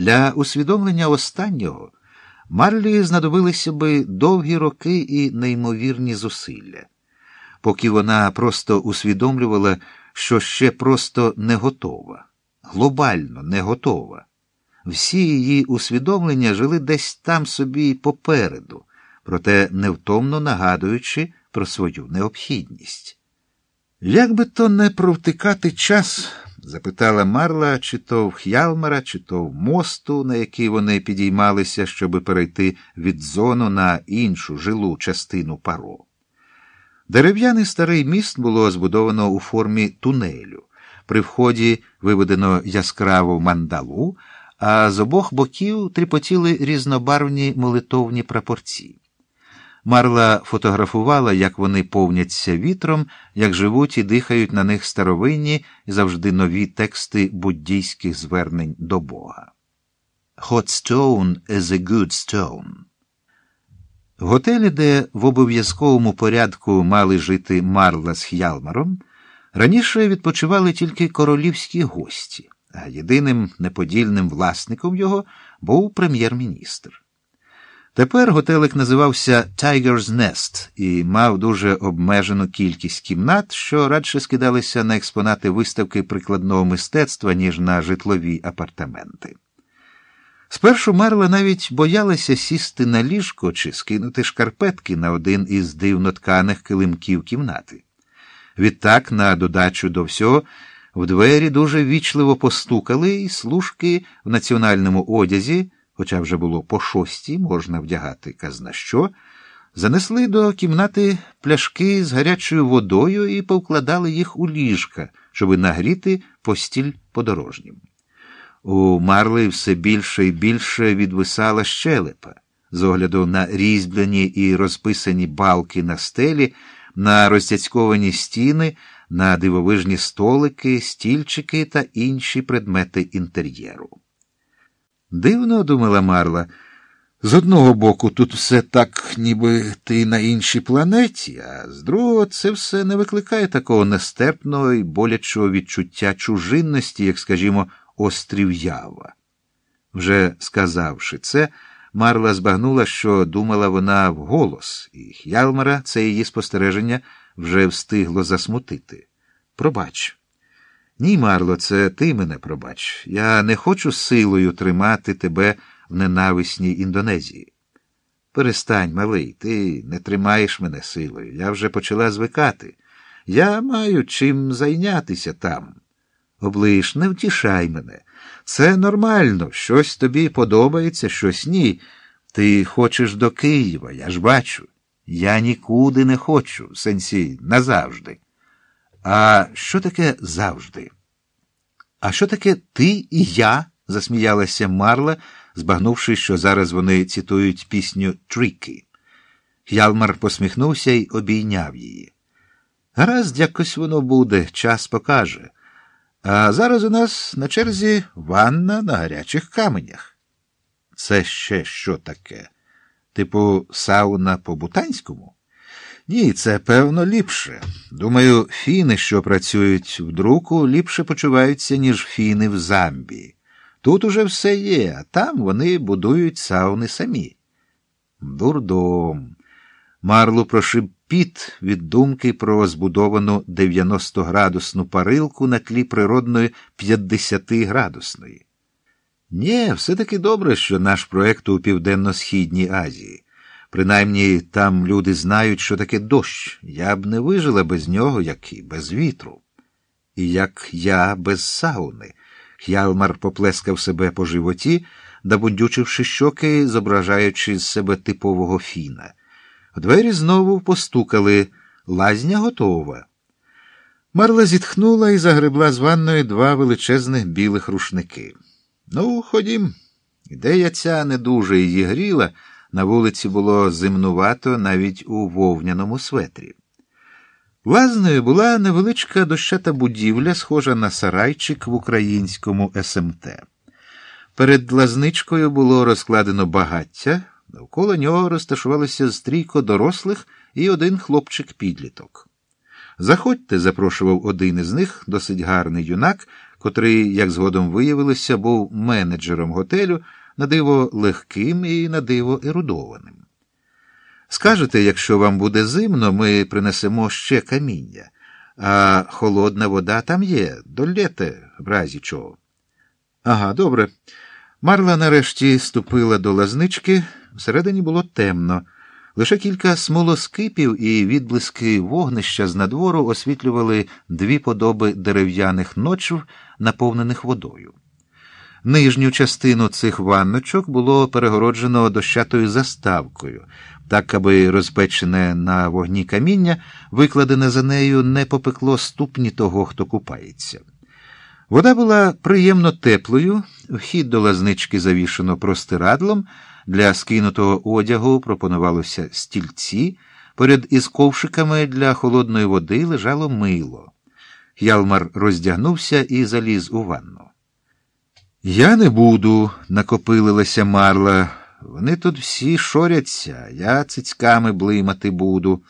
Для усвідомлення останнього Марлі знадобилися би довгі роки і неймовірні зусилля, поки вона просто усвідомлювала, що ще просто не готова, глобально не готова. Всі її усвідомлення жили десь там собі попереду, проте невтомно нагадуючи про свою необхідність. Як би то не провтикати час, запитала Марла, чи то в Х'ялмара, чи то в мосту, на який вони підіймалися, щоби перейти від зону на іншу жилу частину паро. Дерев'яний старий міст було збудовано у формі тунелю. При вході виведено яскраву мандалу, а з обох боків тріпотіли різнобарвні молитовні прапорці. Марла фотографувала, як вони повняться вітром, як живуть і дихають на них старовинні завжди нові тексти буддійських звернень до Бога. Hot stone is a good stone. В готелі, де в обов'язковому порядку мали жити Марла з Х'ялмаром, раніше відпочивали тільки королівські гості, а єдиним неподільним власником його був прем'єр-міністр. Тепер готелик називався Tiger's Nest і мав дуже обмежену кількість кімнат, що радше скидалися на експонати виставки прикладного мистецтва, ніж на житлові апартаменти. Спершу Марла навіть боялася сісти на ліжко чи скинути шкарпетки на один із дивно тканих килимків кімнати. Відтак, на додачу до всього, в двері дуже вічливо постукали, і служки в національному одязі хоча вже було по шостій, можна вдягати казна що, занесли до кімнати пляшки з гарячою водою і повкладали їх у ліжка, щоби нагріти постіль подорожнім. У Марли все більше і більше відвисала щелепа, з огляду на різьблені і розписані балки на стелі, на розцяцьковані стіни, на дивовижні столики, стільчики та інші предмети інтер'єру. Дивно, думала Марла. З одного боку, тут все так, ніби ти на іншій планеті, а з другого, це все не викликає такого нестерпного і болячого відчуття чужинності, як, скажімо, острів Ява. Вже сказавши це, Марла збагнула, що думала вона вголос, і Х'ялмара це її спостереження вже встигло засмутити. Пробач. Ні, Марло, це ти мене пробач. Я не хочу силою тримати тебе в ненависній Індонезії. Перестань, малий, ти не тримаєш мене силою. Я вже почала звикати. Я маю чим зайнятися там. Облиш, не втішай мене. Це нормально, щось тобі подобається, щось ні. Ти хочеш до Києва, я ж бачу. Я нікуди не хочу, сенсі, назавжди. А що таке завжди? А що таке ти і я? засміялася Марла, збагнувши, що зараз вони цитують пісню Трікі. Ялмар посміхнувся й обійняв її. Гаразд, якось воно буде, час покаже. А зараз у нас на черзі ванна на гарячих каменях. Це ще що таке? Типу, сауна по бутанському? Ні, це певно ліпше. Думаю, фіни, що працюють в друку, ліпше почуваються, ніж фіни в Замбії. Тут уже все є, а там вони будують сауни самі. Дурдом. Марлу прошиб піт від думки про збудовану 90-градусну парилку на тлі природної 50-градусної. Ні, все таки добре, що наш проект у Південно-Східній Азії. Принаймні там люди знають, що таке дощ. Я б не вижила без нього, як і без вітру. І як я без сауни. Х'ялмар поплескав себе по животі, набундючивши щоки, зображаючи з себе типового фіна. Двері знову постукали. Лазня готова. Марла зітхнула і загребла з ванною два величезних білих рушники. Ну, ходім. Ідея ця не дуже її гріла. На вулиці було зимнувато навіть у вовняному светрі. Лазнею була невеличка дощата будівля, схожа на сарайчик в українському СМТ. Перед лазничкою було розкладено багаття, навколо нього розташувалося стрійко дорослих і один хлопчик-підліток. Заходьте, запрошував один із них, досить гарний юнак, котрий, як згодом виявилося, був менеджером готелю, на диво легким і на диво ерудованим. Скажете, якщо вам буде зимно, ми принесемо ще каміння, а холодна вода там є, долєте, в разі чого. Ага, добре. Марла нарешті ступила до лазнички, всередині було темно. Лише кілька смолоскипів і відблиски вогнища з надвору освітлювали дві подоби дерев'яних ночів, наповнених водою. Нижню частину цих ванночок було перегороджено дощатою заставкою, так аби розпечене на вогні каміння, викладене за нею, не попекло ступні того, хто купається. Вода була приємно теплою, вхід до лазнички завішено простирадлом, для скинутого одягу пропонувалося стільці, поряд із ковшиками для холодної води лежало мило. Ялмар роздягнувся і заліз у ванну. Я не буду, накопилилася Марла. Вони тут всі шоряться, я цицьками блимати буду.